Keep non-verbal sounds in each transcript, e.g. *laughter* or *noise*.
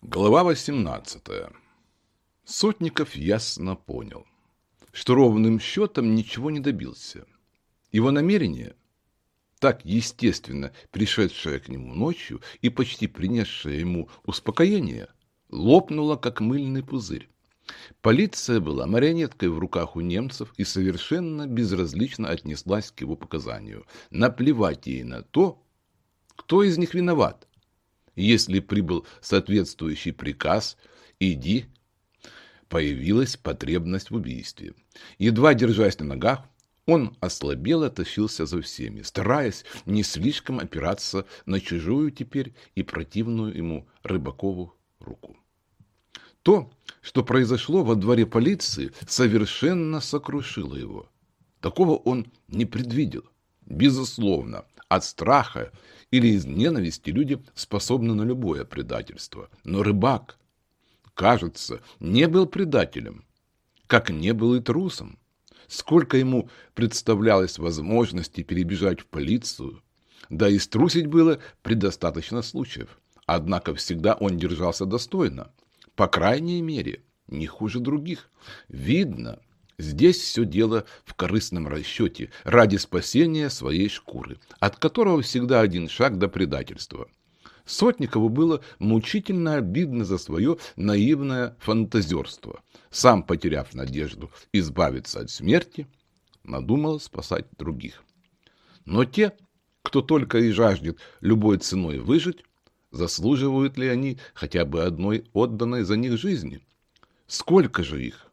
Глава 18. Сотников ясно понял, что ровным счетом ничего не добился. Его намерение, так естественно пришедшее к нему ночью и почти принесшее ему успокоение, лопнуло, как мыльный пузырь. Полиция была марионеткой в руках у немцев и совершенно безразлично отнеслась к его показанию. Наплевать ей на то, кто из них виноват если прибыл соответствующий приказ, иди. Появилась потребность в убийстве. Едва держась на ногах, он ослабел и тащился за всеми, стараясь не слишком опираться на чужую теперь и противную ему Рыбакову руку. То, что произошло во дворе полиции, совершенно сокрушило его. Такого он не предвидел. Безусловно, от страха или из ненависти люди способны на любое предательство. Но рыбак, кажется, не был предателем, как не был и трусом. Сколько ему представлялось возможности перебежать в полицию, да и струсить было предостаточно случаев. Однако всегда он держался достойно, по крайней мере, не хуже других. Видно, Здесь все дело в корыстном расчете ради спасения своей шкуры, от которого всегда один шаг до предательства. Сотникову было мучительно обидно за свое наивное фантазерство. Сам, потеряв надежду избавиться от смерти, надумал спасать других. Но те, кто только и жаждет любой ценой выжить, заслуживают ли они хотя бы одной отданной за них жизни? Сколько же их?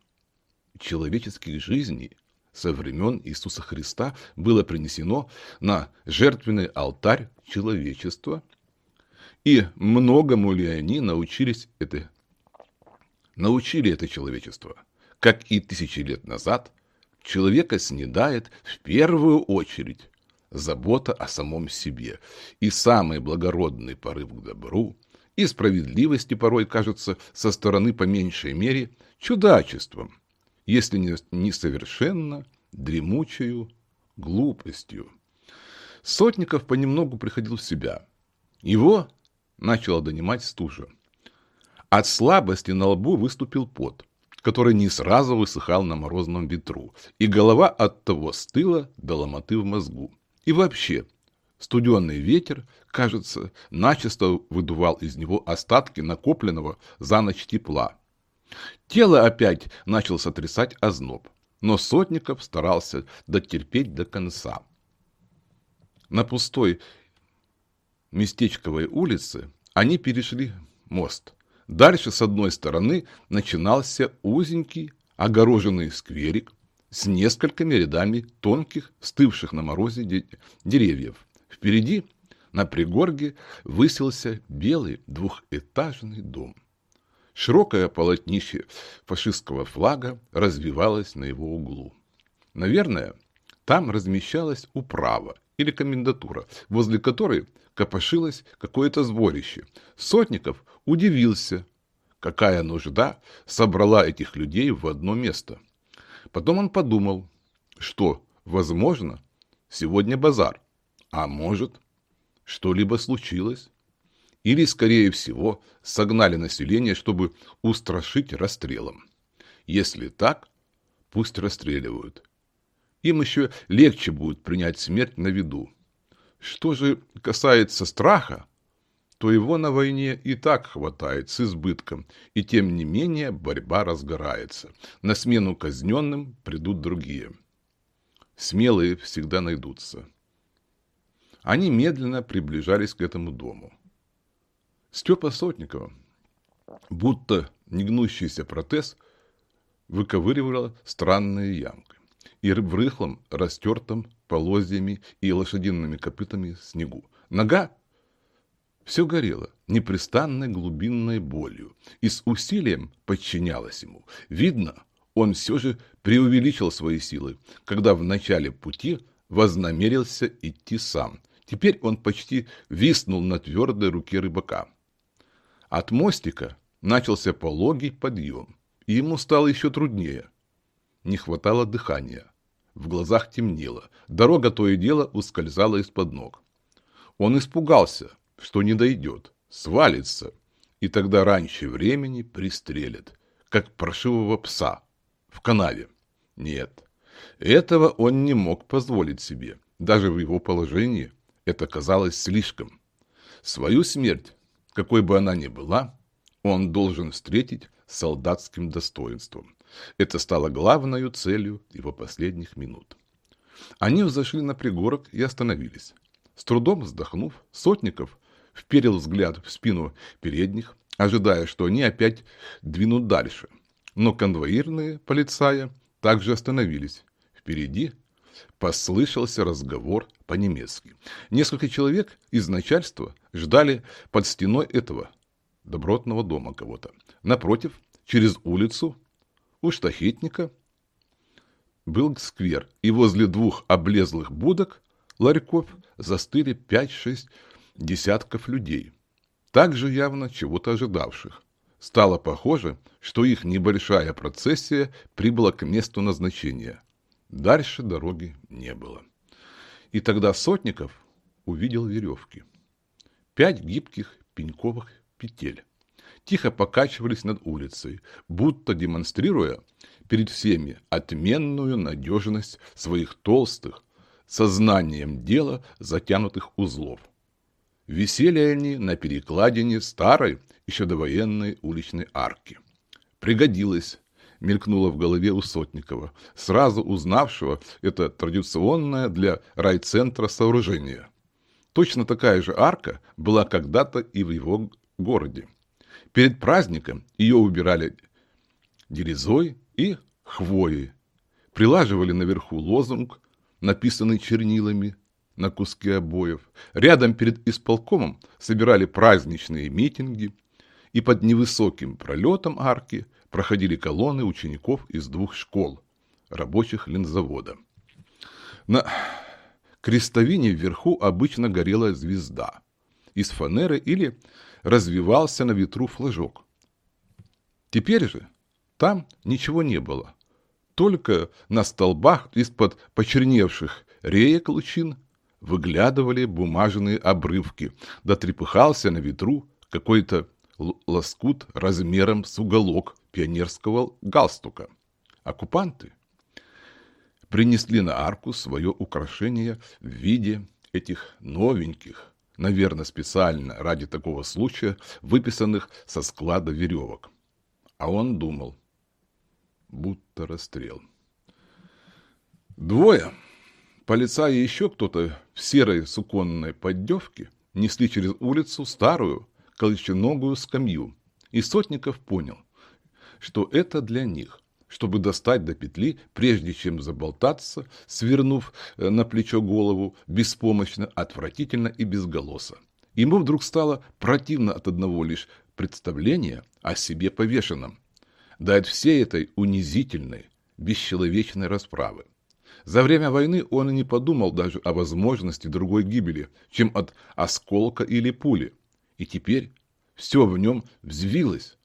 Человеческих жизней со времен Иисуса Христа было принесено на жертвенный алтарь человечества, и многому ли они научились это, научили это человечество, как и тысячи лет назад, человека снедает в первую очередь забота о самом себе, и самый благородный порыв к добру, и справедливости порой кажется со стороны по меньшей мере чудачеством – если не несовершенно дремучую глупостью. Сотников понемногу приходил в себя. Его начало донимать стужа. От слабости на лбу выступил пот, который не сразу высыхал на морозном ветру, и голова от того стыла до ломоты в мозгу. И вообще, студенный ветер, кажется, начисто выдувал из него остатки накопленного за ночь тепла, Тело опять начал сотрясать озноб, но Сотников старался дотерпеть до конца. На пустой местечковой улице они перешли мост. Дальше с одной стороны начинался узенький огороженный скверик с несколькими рядами тонких, стывших на морозе деревьев. Впереди на пригорке высился белый двухэтажный дом. Широкое полотнище фашистского флага развивалось на его углу. Наверное, там размещалась управа или комендатура, возле которой копошилось какое-то сборище. Сотников удивился, какая нужда собрала этих людей в одно место. Потом он подумал, что, возможно, сегодня базар, а может, что-либо случилось или, скорее всего, согнали население, чтобы устрашить расстрелом. Если так, пусть расстреливают. Им еще легче будет принять смерть на виду. Что же касается страха, то его на войне и так хватает с избытком, и тем не менее борьба разгорается. На смену казненным придут другие. Смелые всегда найдутся. Они медленно приближались к этому дому. Степа Сотникова, будто негнущийся протез, выковыривала странные ямки. И в рыхлом, растертом полозьями и лошадиными копытами снегу. Нога все горело непрестанной глубинной болью и с усилием подчинялась ему. Видно, он все же преувеличил свои силы, когда в начале пути вознамерился идти сам. Теперь он почти виснул на твердой руке рыбака. От мостика начался пологий подъем, и ему стало еще труднее. Не хватало дыхания. В глазах темнело. Дорога то и дело ускользала из-под ног. Он испугался, что не дойдет, свалится, и тогда раньше времени пристрелят, как паршивого пса в канаве. Нет, этого он не мог позволить себе. Даже в его положении это казалось слишком. Свою смерть, какой бы она ни была, он должен встретить солдатским достоинством. Это стало главной целью его последних минут. Они взошли на пригорок и остановились. С трудом вздохнув, Сотников вперил взгляд в спину передних, ожидая, что они опять двинут дальше. Но конвоирные полицаи также остановились. Впереди послышался разговор по-немецки. Несколько человек из начальства ждали под стеной этого добротного дома кого-то. Напротив, через улицу, у штахетника был сквер, и возле двух облезлых будок ларьков застыли пять-шесть десятков людей, также явно чего-то ожидавших. Стало похоже, что их небольшая процессия прибыла к месту назначения. Дальше дороги не было. И тогда Сотников увидел веревки. Пять гибких пеньковых петель тихо покачивались над улицей, будто демонстрируя перед всеми отменную надежность своих толстых, сознанием дела затянутых узлов. Висели они на перекладине старой, еще довоенной уличной арки. Пригодилось, мелькнуло в голове у Сотникова, сразу узнавшего это традиционное для райцентра сооружение. Точно такая же арка была когда-то и в его городе. Перед праздником ее убирали дерезой и хвоей, прилаживали наверху лозунг, написанный чернилами на куске обоев. Рядом перед исполкомом собирали праздничные митинги, и под невысоким пролетом арки проходили колонны учеников из двух школ рабочих линзавода. На крестовине вверху обычно горела звезда из фанеры или развивался на ветру флажок. Теперь же там ничего не было. Только на столбах из-под почерневших реек лучин выглядывали бумажные обрывки, да трепыхался на ветру какой-то лоскут размером с уголок пионерского галстука. Оккупанты принесли на арку свое украшение в виде этих новеньких, наверное, специально ради такого случая, выписанных со склада веревок. А он думал, будто расстрел. Двое, полицаи и еще кто-то в серой суконной поддевке несли через улицу старую колченогую скамью, и Сотников понял, что это для них, чтобы достать до петли, прежде чем заболтаться, свернув э, на плечо голову, беспомощно, отвратительно и безголосо. Ему вдруг стало противно от одного лишь представления о себе повешенном, да от всей этой унизительной, бесчеловечной расправы. За время войны он и не подумал даже о возможности другой гибели, чем от осколка или пули. И теперь все в нем взвилось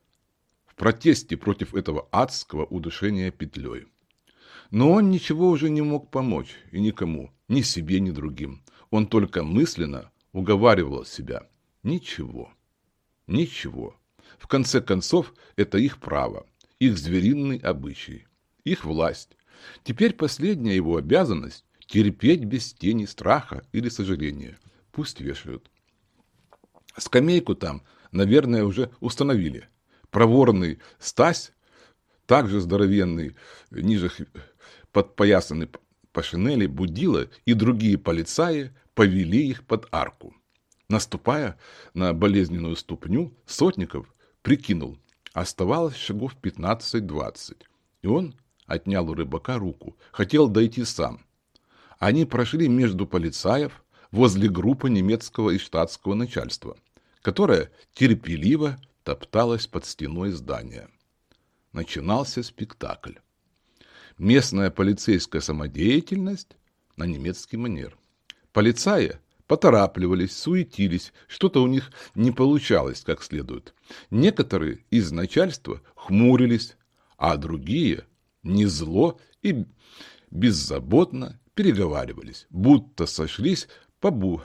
протесте против этого адского удушения петлей. Но он ничего уже не мог помочь и никому, ни себе, ни другим. Он только мысленно уговаривал себя. Ничего, ничего. В конце концов, это их право их звериный обычай, их власть. Теперь последняя его обязанность – терпеть без тени страха или сожаления. Пусть вешают. Скамейку там, наверное, уже установили. Проворный Стась, также здоровенный, ниже подпоясанный по шинели, будила и другие полицаи повели их под арку. Наступая на болезненную ступню, Сотников прикинул, Оставалось шагов 15-20, и он отнял у рыбака руку, хотел дойти сам. Они прошли между полицаев возле группы немецкого и штатского начальства, которая терпеливо топталась под стеной здания. Начинался спектакль. Местная полицейская самодеятельность на немецкий манер. Полицаи поторапливались, суетились, что-то у них не получалось как следует. Некоторые из начальства хмурились, а другие не зло и беззаботно переговаривались, будто сошлись по, бу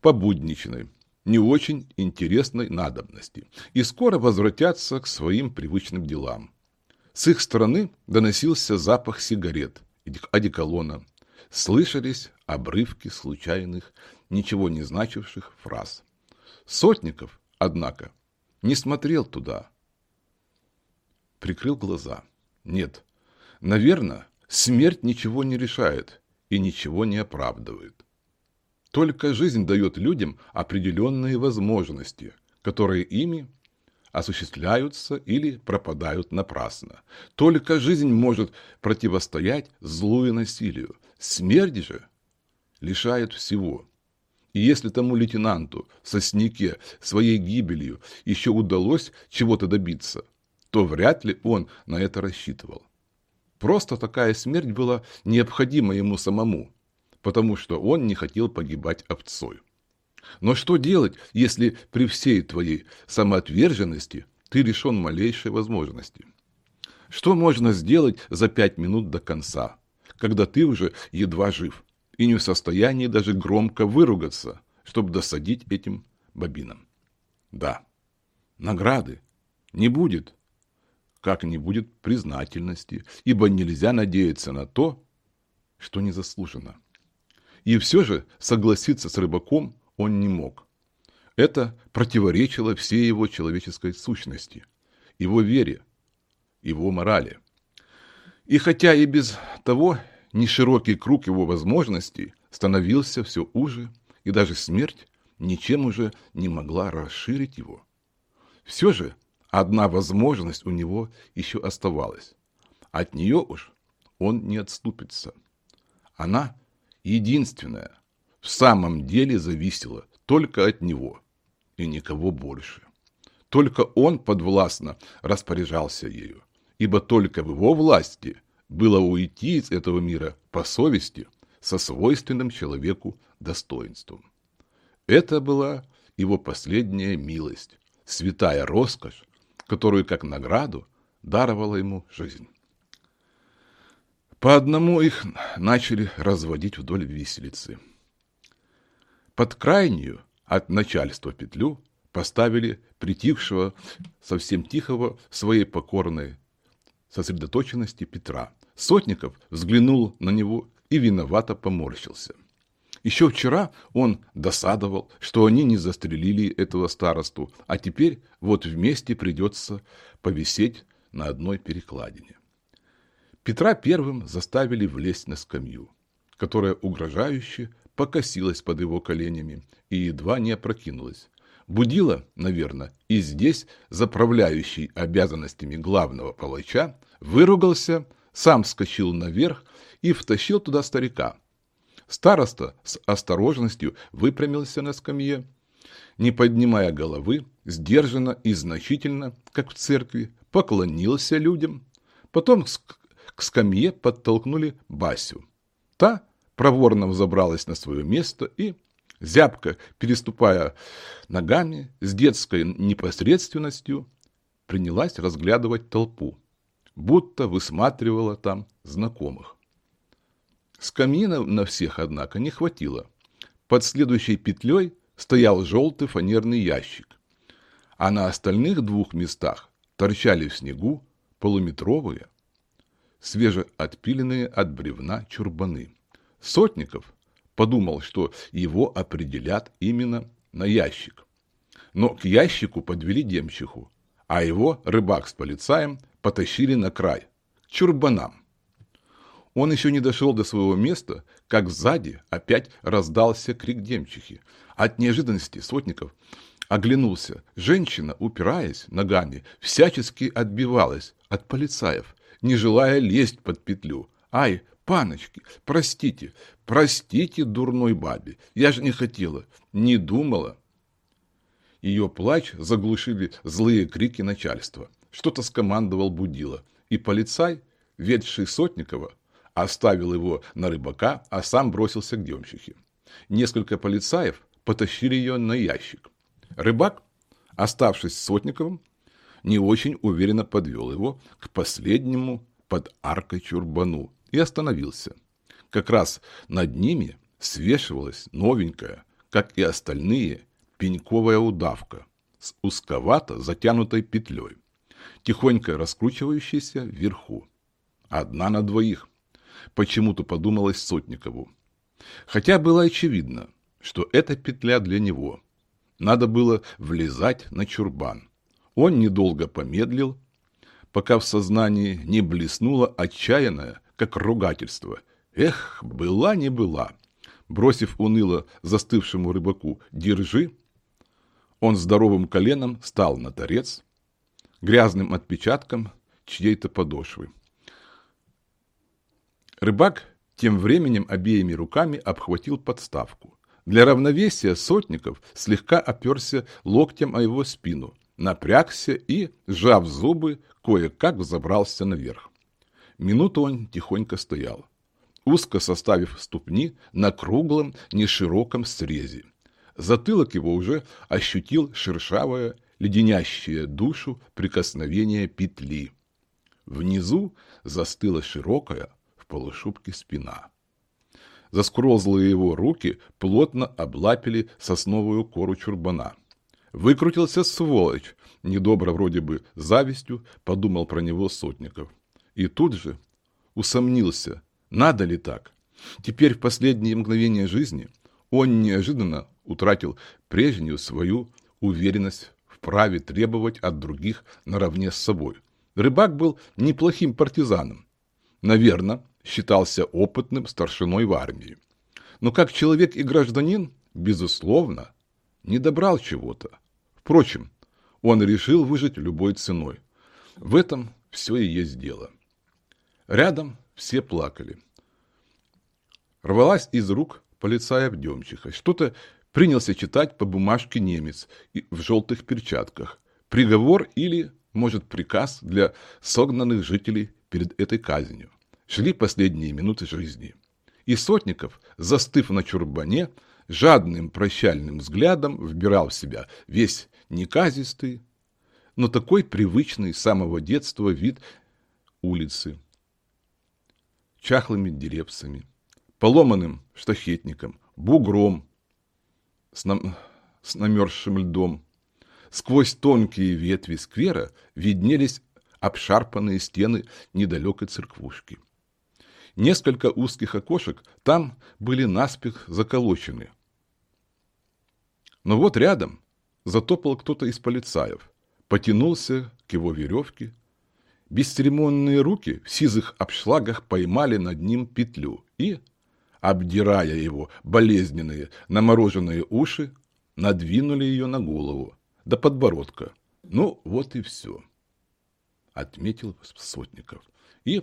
по будничной. Не очень интересной надобности и скоро возвратятся к своим привычным делам. С их стороны доносился запах сигарет, одеколона, слышались обрывки случайных, ничего не значивших фраз. Сотников, однако, не смотрел туда. Прикрыл глаза. Нет, наверное, смерть ничего не решает и ничего не оправдывает. Только жизнь дает людям определенные возможности, которые ими осуществляются или пропадают напрасно. Только жизнь может противостоять злу и насилию. Смерть же лишает всего. И если тому лейтенанту в сосняке своей гибелью еще удалось чего-то добиться, то вряд ли он на это рассчитывал. Просто такая смерть была необходима ему самому, потому что он не хотел погибать овцой. Но что делать, если при всей твоей самоотверженности ты лишен малейшей возможности? Что можно сделать за пять минут до конца, когда ты уже едва жив и не в состоянии даже громко выругаться, чтобы досадить этим бобинам? Да, награды не будет, как не будет признательности, ибо нельзя надеяться на то, что не заслужено. И все же согласиться с рыбаком он не мог. Это противоречило всей его человеческой сущности, его вере, его морали. И хотя и без того неширокий круг его возможностей становился все уже, и даже смерть ничем уже не могла расширить его. Все же одна возможность у него еще оставалась. От нее уж он не отступится. Она единственная, в самом деле зависела только от него и никого больше. Только он подвластно распоряжался ею, ибо только в его власти было уйти из этого мира по совести со свойственным человеку достоинством. Это была его последняя милость, святая роскошь, которую как награду даровала ему жизнь. По одному их начали разводить вдоль виселицы. Под крайнюю от начальства петлю поставили притихшего, совсем тихого, своей покорной сосредоточенности Петра. Сотников взглянул на него и виновато поморщился. Еще вчера он досадовал, что они не застрелили этого старосту, а теперь вот вместе придется повисеть на одной перекладине. Петра первым заставили влезть на скамью, которая угрожающе покосилась под его коленями и едва не опрокинулась. Будила, наверное, и здесь заправляющий обязанностями главного палача выругался, сам скочил наверх и втащил туда старика. Староста с осторожностью выпрямился на скамье, не поднимая головы, сдержанно и значительно, как в церкви, поклонился людям, потом скамье подтолкнули Басю. Та проворно взобралась на свое место и, зябко переступая ногами, с детской непосредственностью, принялась разглядывать толпу, будто высматривала там знакомых. Скамина на всех, однако, не хватило. Под следующей петлей стоял желтый фанерный ящик, а на остальных двух местах торчали в снегу полуметровые, свежеотпиленные от бревна чурбаны. Сотников подумал, что его определят именно на ящик. Но к ящику подвели демчиху, а его рыбак с полицаем потащили на край, к чурбанам. Он еще не дошел до своего места, как сзади опять раздался крик демчихи. От неожиданности Сотников оглянулся. Женщина, упираясь ногами, всячески отбивалась от полицаев не желая лезть под петлю. Ай, паночки, простите, простите дурной бабе, я же не хотела, не думала. Ее плач заглушили злые крики начальства. Что-то скомандовал Будила, и полицай, ведший Сотникова, оставил его на рыбака, а сам бросился к демщике. Несколько полицаев потащили ее на ящик. Рыбак, оставшись с Сотниковым, не очень уверенно подвел его к последнему под аркой чурбану и остановился. Как раз над ними свешивалась новенькая, как и остальные, пеньковая удавка с узковато затянутой петлей, тихонько раскручивающейся вверху. Одна на двоих. Почему-то подумалось Сотникову. Хотя было очевидно, что эта петля для него. Надо было влезать на чурбан. Он недолго помедлил, пока в сознании не блеснуло отчаянное, как ругательство. Эх, была не была. Бросив уныло застывшему рыбаку «держи», он здоровым коленом стал на торец, грязным отпечатком чьей-то подошвы. Рыбак тем временем обеими руками обхватил подставку. Для равновесия Сотников слегка оперся локтем о его спину, напрягся и, сжав зубы, кое-как взобрался наверх. Минуту он тихонько стоял, узко составив ступни на круглом, нешироком срезе. Затылок его уже ощутил шершавое, леденящее душу прикосновение петли. Внизу застыла широкая в полушубке спина. Заскрозлые его руки плотно облапили сосновую кору чурбана. Выкрутился сволочь, недобро вроде бы завистью подумал про него Сотников. И тут же усомнился, надо ли так. Теперь в последние мгновения жизни он неожиданно утратил прежнюю свою уверенность в праве требовать от других наравне с собой. Рыбак был неплохим партизаном. Наверное, считался опытным старшиной в армии. Но как человек и гражданин, безусловно, не добрал чего-то. Впрочем, он решил выжить любой ценой. В этом все и есть дело. Рядом все плакали. Рвалась из рук полицая Демчиха. Что-то принялся читать по бумажке немец в желтых перчатках. Приговор или, может, приказ для согнанных жителей перед этой казнью. Шли последние минуты жизни. И Сотников, застыв на чурбане, жадным прощальным взглядом вбирал в себя весь неказистый, но такой привычный с самого детства вид улицы. Чахлыми деревцами, поломанным штахетником, бугром, с, нам... с намерзшим льдом. Сквозь тонкие ветви сквера виднелись обшарпанные стены недалекой церквушки. Несколько узких окошек там были наспех заколочены. Но вот рядом затопал кто-то из полицаев, потянулся к его веревке. Бесцеремонные руки в сизых обшлагах поймали над ним петлю и, обдирая его болезненные намороженные уши, надвинули ее на голову до подбородка. Ну, вот и все, отметил Сотников и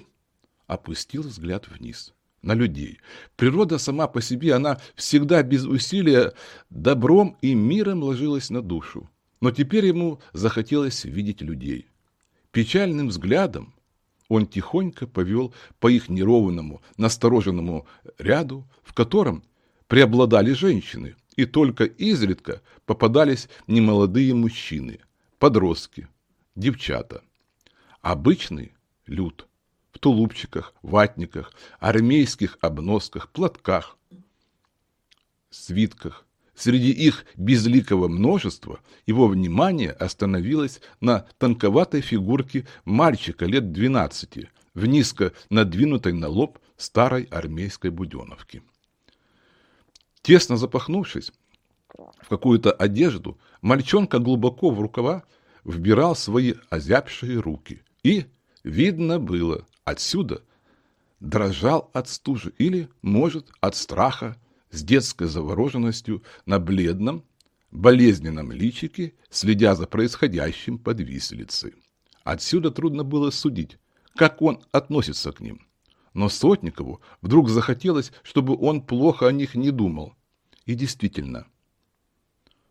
опустил взгляд вниз на людей. Природа сама по себе, она всегда без усилия добром и миром ложилась на душу. Но теперь ему захотелось видеть людей. Печальным взглядом он тихонько повел по их неровному, настороженному ряду, в котором преобладали женщины, и только изредка попадались немолодые мужчины, подростки, девчата. Обычный люд в тулупчиках, ватниках, армейских обносках, платках, свитках, Среди их безликого множества его внимание остановилось на тонковатой фигурке мальчика лет двенадцати в низко надвинутой на лоб старой армейской буденовке. Тесно запахнувшись в какую-то одежду, мальчонка глубоко в рукава вбирал свои озябшие руки и, видно было, отсюда дрожал от стужи или, может, от страха с детской завороженностью на бледном, болезненном личике, следя за происходящим под виселицей. Отсюда трудно было судить, как он относится к ним. Но Сотникову вдруг захотелось, чтобы он плохо о них не думал. И действительно.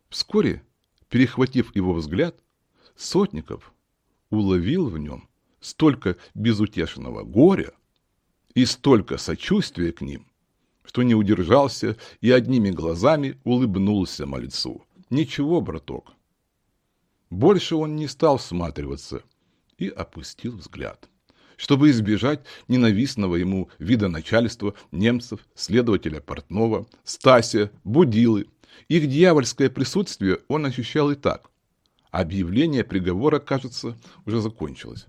Вскоре, перехватив его взгляд, Сотников уловил в нем столько безутешного горя и столько сочувствия к ним, что не удержался и одними глазами улыбнулся мальцу. Ничего, браток. Больше он не стал всматриваться и опустил взгляд. Чтобы избежать ненавистного ему вида начальства немцев, следователя Портнова, Стася, Будилы, Их дьявольское присутствие он ощущал и так. Объявление приговора, кажется, уже закончилось.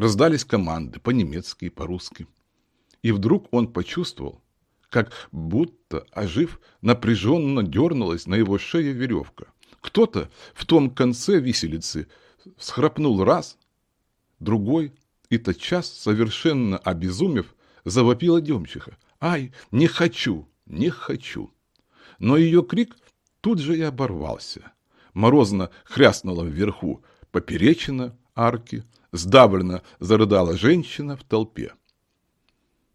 Раздались команды по-немецки и по-русски. И вдруг он почувствовал, как будто, ожив, напряженно дернулась на его шее веревка. Кто-то в том конце виселицы схрапнул раз, другой, и тотчас, совершенно обезумев, завопила Демчиха. «Ай, не хочу, не хочу!» Но ее крик тут же и оборвался. Морозно хряснула вверху поперечина арки, сдавленно зарыдала женщина в толпе.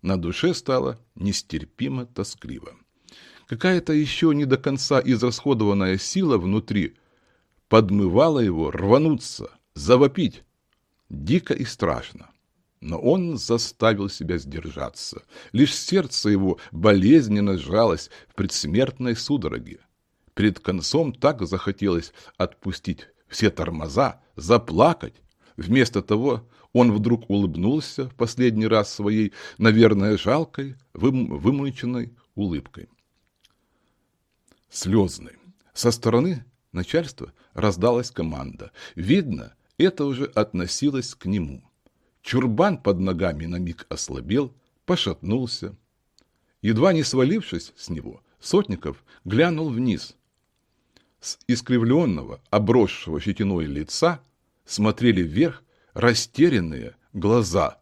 На душе стало нестерпимо тоскливо. Какая-то еще не до конца израсходованная сила внутри подмывала его рвануться, завопить. Дико и страшно. Но он заставил себя сдержаться. Лишь сердце его болезненно сжалось в предсмертной судороге. Перед концом так захотелось отпустить все тормоза, заплакать. Вместо того он вдруг улыбнулся последний раз своей, наверное, жалкой, вым вымученной улыбкой. Слезный. Со стороны начальства раздалась команда. Видно, это уже относилось к нему. Чурбан под ногами на миг ослабел, пошатнулся. Едва не свалившись с него, Сотников глянул вниз. С искривленного, обросшего щетиной лица смотрели вверх растерянные глаза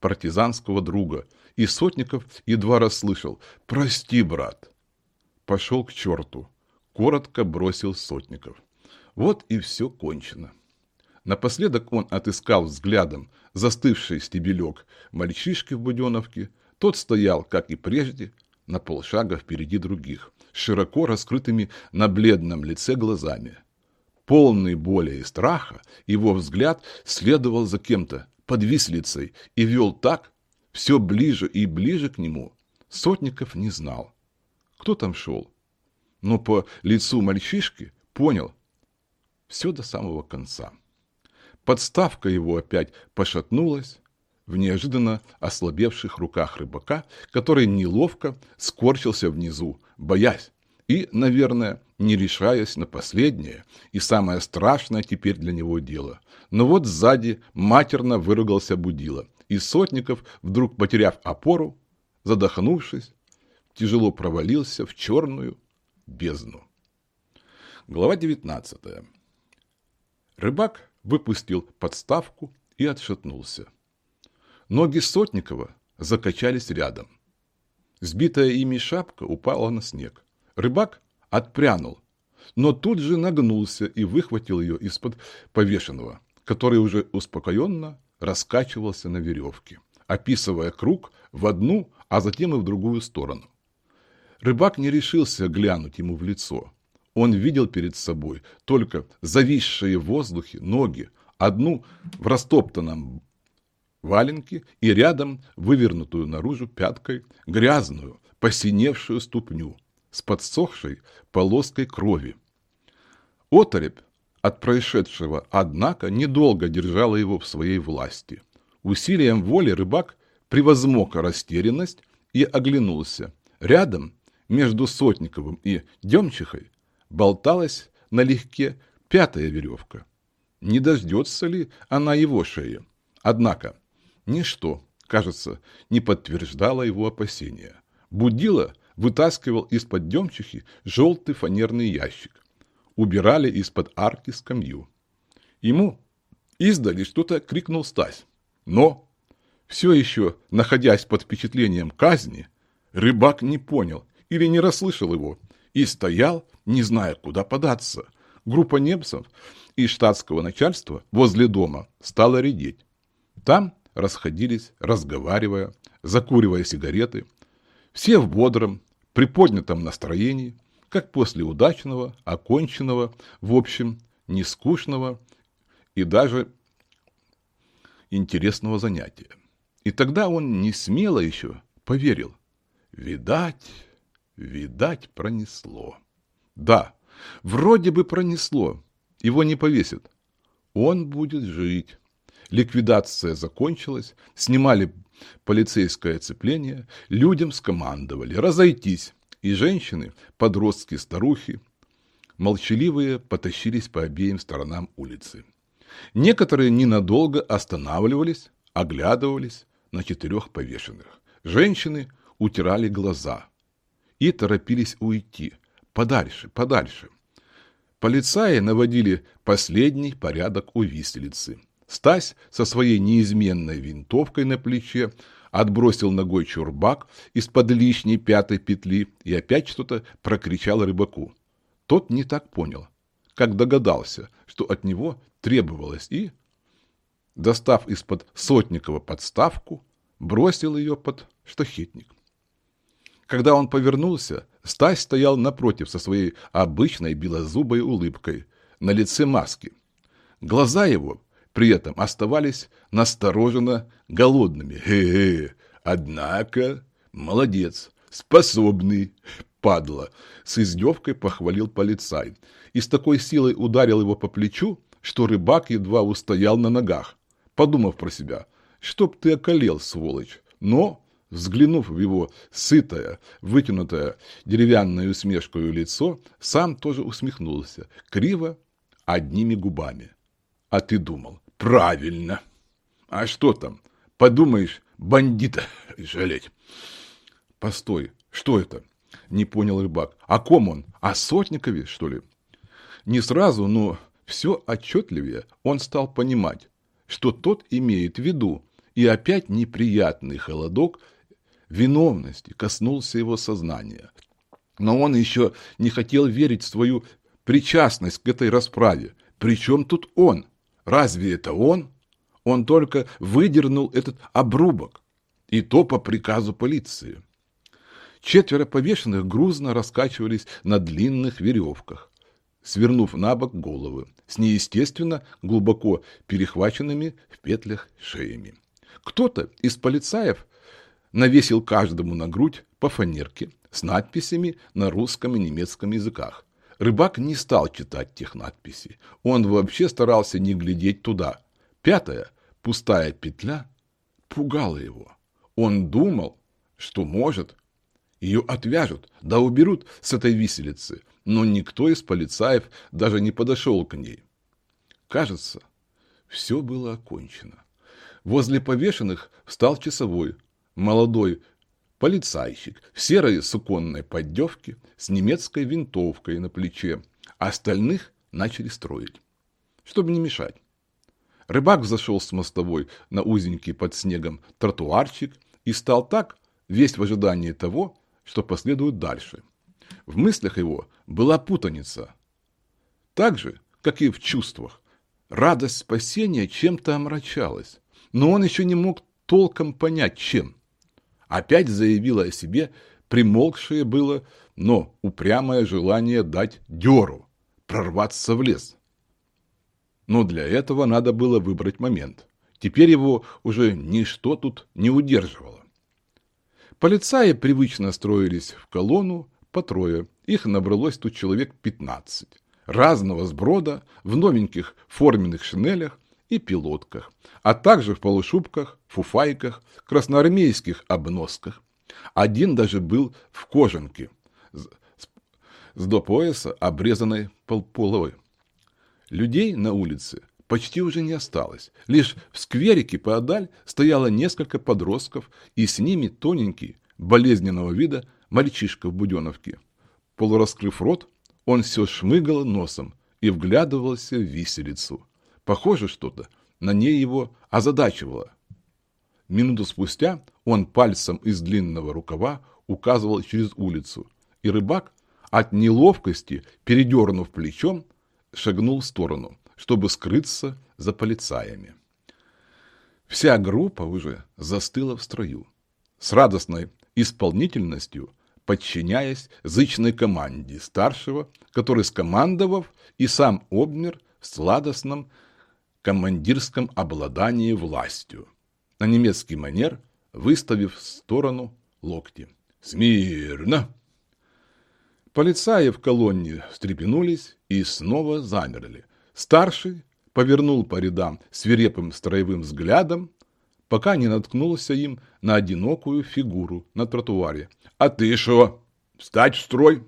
партизанского друга, и Сотников едва расслышал «Прости, брат!» Пошел к черту, коротко бросил Сотников. Вот и все кончено. Напоследок он отыскал взглядом застывший стебелек мальчишки в Буденовке. Тот стоял, как и прежде, на полшага впереди других, широко раскрытыми на бледном лице глазами. Полный боли и страха, его взгляд следовал за кем-то под вислицей и вел так, все ближе и ближе к нему. Сотников не знал, кто там шел, но по лицу мальчишки понял все до самого конца. Подставка его опять пошатнулась в неожиданно ослабевших руках рыбака, который неловко скорчился внизу, боясь, и, наверное, не решаясь на последнее и самое страшное теперь для него дело. Но вот сзади матерно выругался Будила, и Сотников, вдруг потеряв опору, задохнувшись, тяжело провалился в черную бездну. Глава 19. Рыбак выпустил подставку и отшатнулся. Ноги Сотникова закачались рядом. Сбитая ими шапка упала на снег. Рыбак отпрянул, но тут же нагнулся и выхватил ее из-под повешенного, который уже успокоенно раскачивался на веревке, описывая круг в одну, а затем и в другую сторону. Рыбак не решился глянуть ему в лицо. Он видел перед собой только зависшие в воздухе ноги, одну в растоптанном валенке и рядом вывернутую наружу пяткой грязную, посиневшую ступню – с подсохшей полоской крови. Оторепь от происшедшего, однако, недолго держала его в своей власти. Усилием воли рыбак превозмог растерянность и оглянулся. Рядом, между Сотниковым и Демчихой, болталась налегке пятая веревка. Не дождется ли она его шеи? Однако, ничто, кажется, не подтверждало его опасения. Будила вытаскивал из-под демчихи желтый фанерный ящик. Убирали из-под арки скамью. Ему издали что-то крикнул Стась. Но, все еще находясь под впечатлением казни, рыбак не понял или не расслышал его и стоял, не зная, куда податься. Группа немцев и штатского начальства возле дома стала редеть. Там расходились, разговаривая, закуривая сигареты. Все в бодром, приподнятом настроении, как после удачного, оконченного, в общем, нескучного и даже интересного занятия. И тогда он не смело еще поверил. Видать, видать, пронесло. Да, вроде бы пронесло. Его не повесят. Он будет жить. Ликвидация закончилась, снимали полицейское оцепление, людям скомандовали разойтись, и женщины, подростки, старухи молчаливые потащились по обеим сторонам улицы. Некоторые ненадолго останавливались, оглядывались на четырех повешенных. Женщины утирали глаза и торопились уйти. Подальше, подальше. Полицаи наводили последний порядок у виселицы. Стась со своей неизменной винтовкой на плече отбросил ногой чурбак из-под лишней пятой петли и опять что-то прокричал рыбаку. Тот не так понял, как догадался, что от него требовалось и, достав из-под Сотникова подставку, бросил ее под штахетник. Когда он повернулся, Стась стоял напротив со своей обычной белозубой улыбкой, на лице маски. Глаза его при этом оставались настороженно голодными. «Хе-хе, однако, молодец, способный, падла!» С издевкой похвалил полицай и с такой силой ударил его по плечу, что рыбак едва устоял на ногах, подумав про себя, чтоб ты околел, сволочь. Но, взглянув в его сытое, вытянутое деревянной усмешкой лицо, сам тоже усмехнулся, криво, одними губами. А ты думал, правильно. А что там? Подумаешь, бандита *laughs* жалеть. Постой, что это? Не понял рыбак. О ком он? О Сотникове, что ли? Не сразу, но все отчетливее он стал понимать, что тот имеет в виду, и опять неприятный холодок виновности коснулся его сознания. Но он еще не хотел верить в свою причастность к этой расправе. Причем тут он? Разве это он? Он только выдернул этот обрубок, и то по приказу полиции. Четверо повешенных грузно раскачивались на длинных веревках, свернув на бок головы, с неестественно глубоко перехваченными в петлях шеями. Кто-то из полицаев навесил каждому на грудь по фанерке с надписями на русском и немецком языках. Рыбак не стал читать тех надписей. Он вообще старался не глядеть туда. Пятая, пустая петля, пугала его. Он думал, что может, ее отвяжут, да уберут с этой виселицы, но никто из полицаев даже не подошел к ней. Кажется, все было окончено. Возле повешенных встал часовой, молодой полицайщик в серой суконной поддевке с немецкой винтовкой на плече, остальных начали строить, чтобы не мешать. Рыбак зашел с мостовой на узенький под снегом тротуарчик и стал так, весь в ожидании того, что последует дальше. В мыслях его была путаница. Так же, как и в чувствах. Радость спасения чем-то омрачалась, но он еще не мог толком понять, чем. Опять заявила о себе примолкшее было, но упрямое желание дать дёру, прорваться в лес. Но для этого надо было выбрать момент. Теперь его уже ничто тут не удерживало. Полицаи привычно строились в колонну по трое. Их набралось тут человек пятнадцать. Разного сброда, в новеньких форменных шинелях и пилотках, а также в полушубках, фуфайках, красноармейских обносках. Один даже был в кожанке с, до пояса обрезанной полполовой. Людей на улице почти уже не осталось. Лишь в скверике поодаль стояло несколько подростков, и с ними тоненький, болезненного вида, мальчишка в буденовке. Полураскрыв рот, он все шмыгал носом и вглядывался в виселицу. Похоже что-то на ней его озадачивало. Минуту спустя он пальцем из длинного рукава указывал через улицу, и рыбак, от неловкости, передернув плечом, шагнул в сторону чтобы скрыться за полицаями. Вся группа уже застыла в строю, с радостной исполнительностью подчиняясь зычной команде старшего, который, скомандовав, и сам обмер в сладостном командирском обладании властью, на немецкий манер выставив в сторону локти. «Смирно!» Полицаи в колонне встрепенулись и снова замерли, Старший повернул по рядам свирепым строевым взглядом, пока не наткнулся им на одинокую фигуру на тротуаре. «А ты что? Встать в строй!»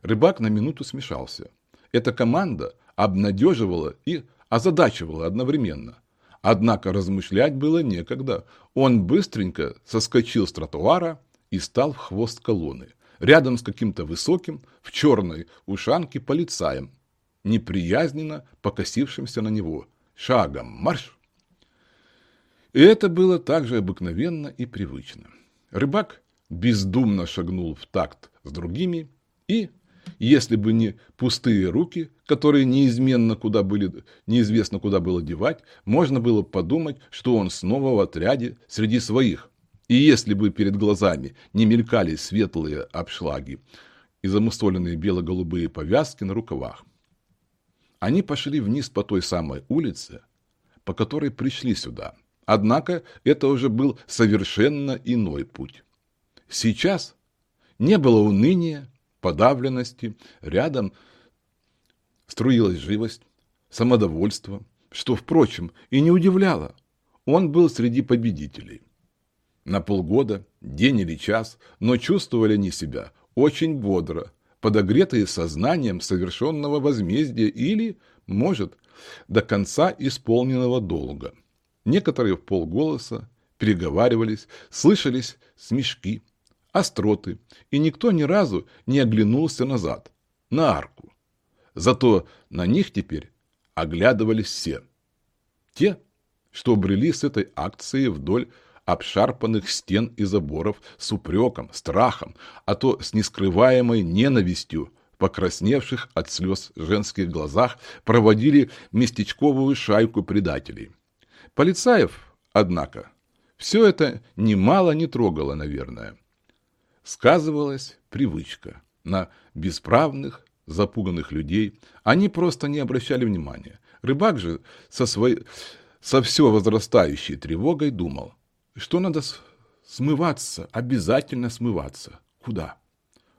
Рыбак на минуту смешался. Эта команда обнадеживала и озадачивала одновременно. Однако размышлять было некогда. Он быстренько соскочил с тротуара и стал в хвост колонны, рядом с каким-то высоким, в черной ушанке полицаем, неприязненно покосившимся на него. Шагом марш! И это было также обыкновенно и привычно. Рыбак бездумно шагнул в такт с другими и, если бы не пустые руки, которые неизменно куда были, неизвестно куда было девать, можно было подумать, что он снова в отряде среди своих. И если бы перед глазами не мелькали светлые обшлаги и замусоленные бело-голубые повязки на рукавах. Они пошли вниз по той самой улице, по которой пришли сюда. Однако это уже был совершенно иной путь. Сейчас не было уныния, подавленности, рядом струилась живость, самодовольство, что, впрочем, и не удивляло. Он был среди победителей. На полгода, день или час, но чувствовали они себя очень бодро, подогретые сознанием совершенного возмездия или, может, до конца исполненного долга. Некоторые в полголоса переговаривались, слышались смешки, остроты, и никто ни разу не оглянулся назад, на арку. Зато на них теперь оглядывались все. Те, что брели с этой акцией вдоль обшарпанных стен и заборов с упреком, страхом, а то с нескрываемой ненавистью, покрасневших от слез женских глазах, проводили местечковую шайку предателей. Полицаев, однако, все это немало не трогало, наверное. Сказывалась привычка на бесправных, запуганных людей. Они просто не обращали внимания. Рыбак же со, своей, со все возрастающей тревогой думал, что надо смываться, обязательно смываться. Куда?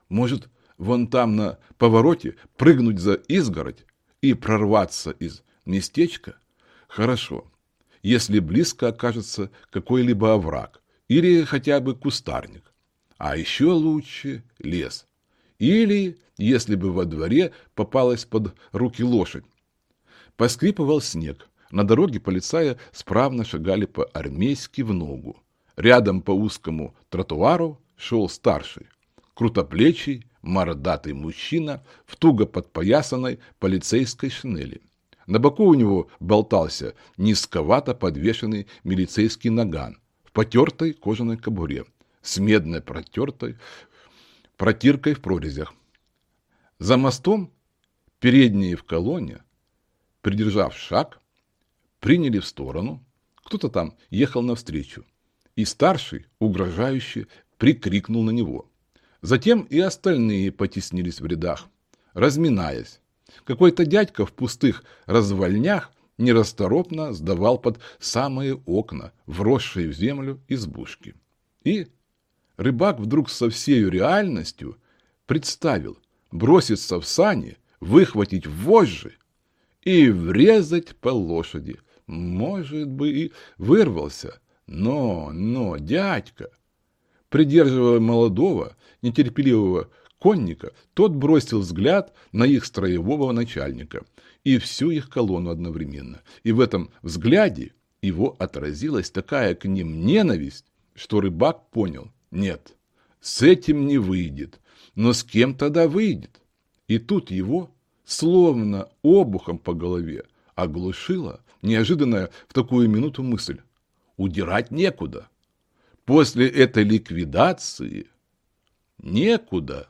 Может, вон там на повороте прыгнуть за изгородь и прорваться из местечка? Хорошо, если близко окажется какой-либо овраг или хотя бы кустарник. А еще лучше лес. Или, если бы во дворе попалась под руки лошадь. Поскрипывал снег. На дороге полицая справно шагали по-армейски в ногу. Рядом по узкому тротуару шел старший, крутоплечий, мордатый мужчина в туго подпоясанной полицейской шинели. На боку у него болтался низковато подвешенный милицейский наган в потертой кожаной кобуре с медной протертой протиркой в прорезях. За мостом передние в колонне, придержав шаг, приняли в сторону, кто-то там ехал навстречу, и старший, угрожающе, прикрикнул на него. Затем и остальные потеснились в рядах, разминаясь. Какой-то дядька в пустых развальнях нерасторопно сдавал под самые окна, вросшие в землю избушки. И рыбак вдруг со всей реальностью представил броситься в сани, выхватить вожжи и врезать по лошади. Может бы и вырвался, но, но, дядька, придерживая молодого, нетерпеливого конника, тот бросил взгляд на их строевого начальника и всю их колонну одновременно. И в этом взгляде его отразилась такая к ним ненависть, что рыбак понял, нет, с этим не выйдет, но с кем тогда выйдет? И тут его, словно обухом по голове, оглушила неожиданная в такую минуту мысль. Удирать некуда. После этой ликвидации некуда.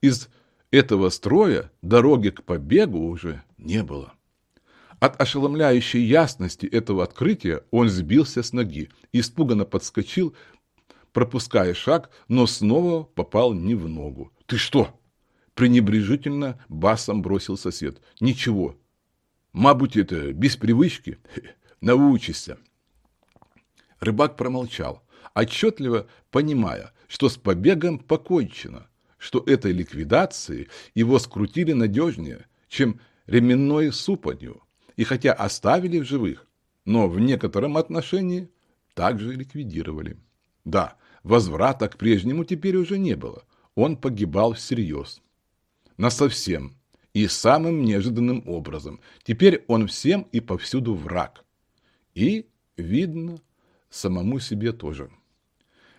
Из этого строя дороги к побегу уже не было. От ошеломляющей ясности этого открытия он сбился с ноги, испуганно подскочил, пропуская шаг, но снова попал не в ногу. «Ты что?» пренебрежительно басом бросил сосед. «Ничего. Мабуть, это без привычки. Научишься». Рыбак промолчал, отчетливо понимая, что с побегом покончено, что этой ликвидации его скрутили надежнее, чем ременной супанью и хотя оставили в живых, но в некотором отношении также ликвидировали. Да, возврата к прежнему теперь уже не было, он погибал всерьез. насовсем и самым неожиданным образом. Теперь он всем и повсюду враг. И, видно, самому себе тоже.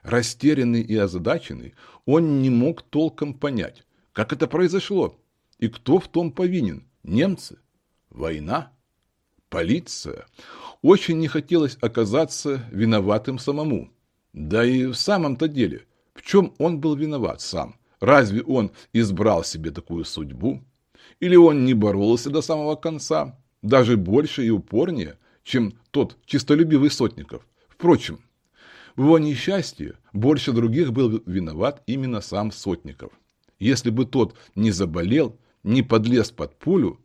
Растерянный и озадаченный, он не мог толком понять, как это произошло и кто в том повинен. Немцы? Война? Полиция? Очень не хотелось оказаться виноватым самому. Да и в самом-то деле, в чем он был виноват сам? Разве он избрал себе такую судьбу? Или он не боролся до самого конца, даже больше и упорнее, чем тот чистолюбивый Сотников? Впрочем, в его несчастье больше других был виноват именно сам Сотников. Если бы тот не заболел, не подлез под пулю,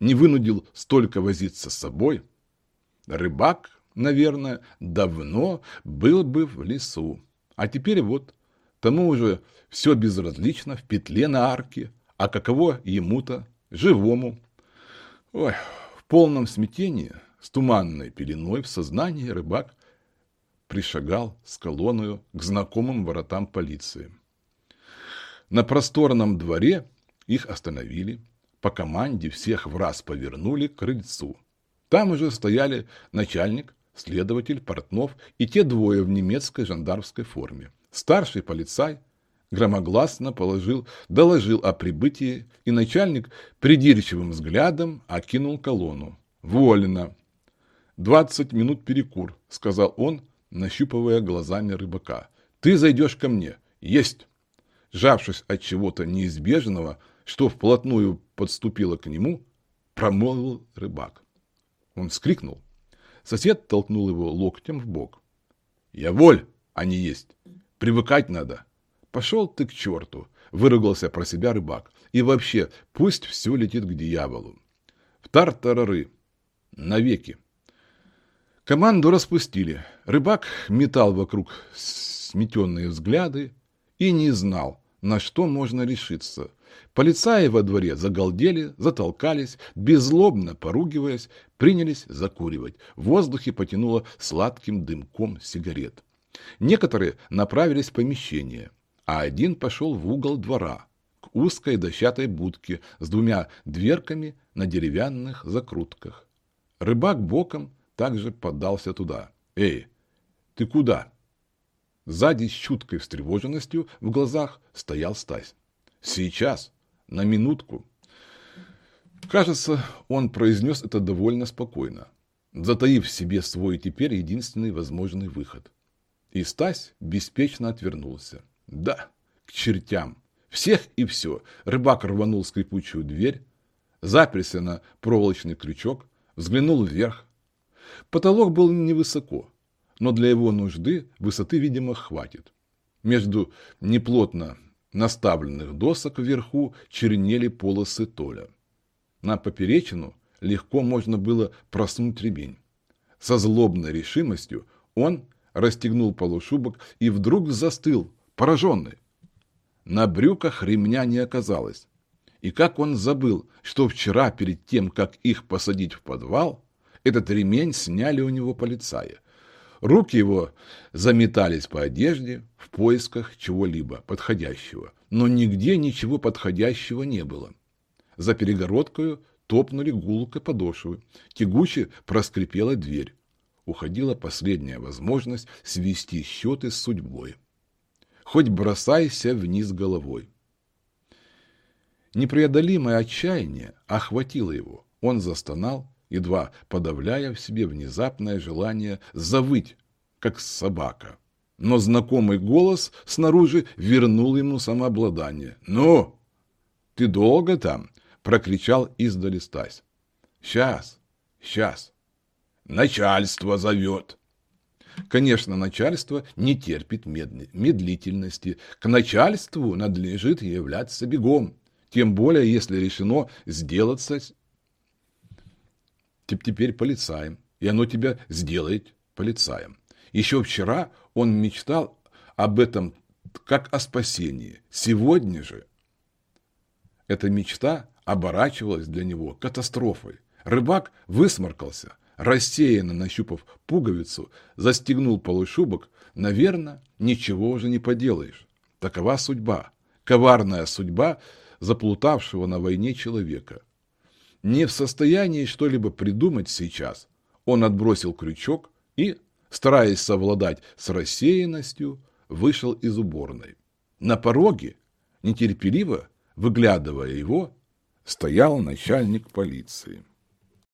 не вынудил столько возиться с собой, рыбак, наверное, давно был бы в лесу. А теперь вот, тому уже все безразлично в петле на арке, а каково ему-то, живому. Ой, в полном смятении, с туманной пеленой в сознании рыбак пришагал с колонною к знакомым воротам полиции. На просторном дворе их остановили, по команде всех в раз повернули к крыльцу. Там уже стояли начальник, следователь, Портнов и те двое в немецкой жандармской форме. Старший полицай громогласно положил, доложил о прибытии, и начальник придирчивым взглядом окинул колонну. «Вольно!» «Двадцать минут перекур», — сказал он, нащупывая глазами рыбака. «Ты зайдешь ко мне». «Есть!» Жавшись от чего-то неизбежного, что вплотную подступило к нему, промолвил рыбак. Он вскрикнул. Сосед толкнул его локтем в бок. «Я воль, а не есть. Привыкать надо». «Пошел ты к черту!» – выругался про себя рыбак. «И вообще, пусть все летит к дьяволу». В тартарары. Навеки. Команду распустили. Рыбак метал вокруг сметенные взгляды и не знал, на что можно решиться. Полицаи во дворе загалдели, затолкались, беззлобно поругиваясь, принялись закуривать. В воздухе потянуло сладким дымком сигарет. Некоторые направились в помещение, а один пошел в угол двора, к узкой дощатой будке с двумя дверками на деревянных закрутках. Рыбак боком также поддался туда. «Эй, ты куда?» Сзади с чуткой встревоженностью в глазах стоял Стась. «Сейчас, на минутку». Кажется, он произнес это довольно спокойно, затаив в себе свой теперь единственный возможный выход. И Стась беспечно отвернулся. Да, к чертям. Всех и все. Рыбак рванул скрипучую дверь, заперся на проволочный крючок, взглянул вверх. Потолок был невысоко, но для его нужды высоты, видимо, хватит. Между неплотно наставленных досок вверху чернели полосы толя. На поперечину легко можно было просунуть ремень. Со злобной решимостью он расстегнул полушубок и вдруг застыл, пораженный. На брюках ремня не оказалось. И как он забыл, что вчера, перед тем, как их посадить в подвал, этот ремень сняли у него полицая. Руки его заметались по одежде в поисках чего-либо подходящего, но нигде ничего подходящего не было. За перегородкою топнули гулко подошвы, тягуче проскрипела дверь. Уходила последняя возможность свести счеты с судьбой. Хоть бросайся вниз головой. Непреодолимое отчаяние охватило его. Он застонал, едва подавляя в себе внезапное желание завыть, как собака. Но знакомый голос снаружи вернул ему самообладание. «Ну, ты долго там?» – прокричал издали Стась. «Сейчас, сейчас. Начальство зовет». Конечно, начальство не терпит медлительности. К начальству надлежит являться бегом. Тем более, если решено сделаться теперь полицаем, и оно тебя сделает полицаем. Еще вчера он мечтал об этом как о спасении. Сегодня же эта мечта оборачивалась для него катастрофой. Рыбак высморкался, рассеянно нащупав пуговицу, застегнул полушубок. Наверное, ничего уже не поделаешь. Такова судьба. Коварная судьба заплутавшего на войне человека. Не в состоянии что-либо придумать сейчас, он отбросил крючок и, стараясь совладать с рассеянностью, вышел из уборной. На пороге, нетерпеливо выглядывая его, стоял начальник полиции.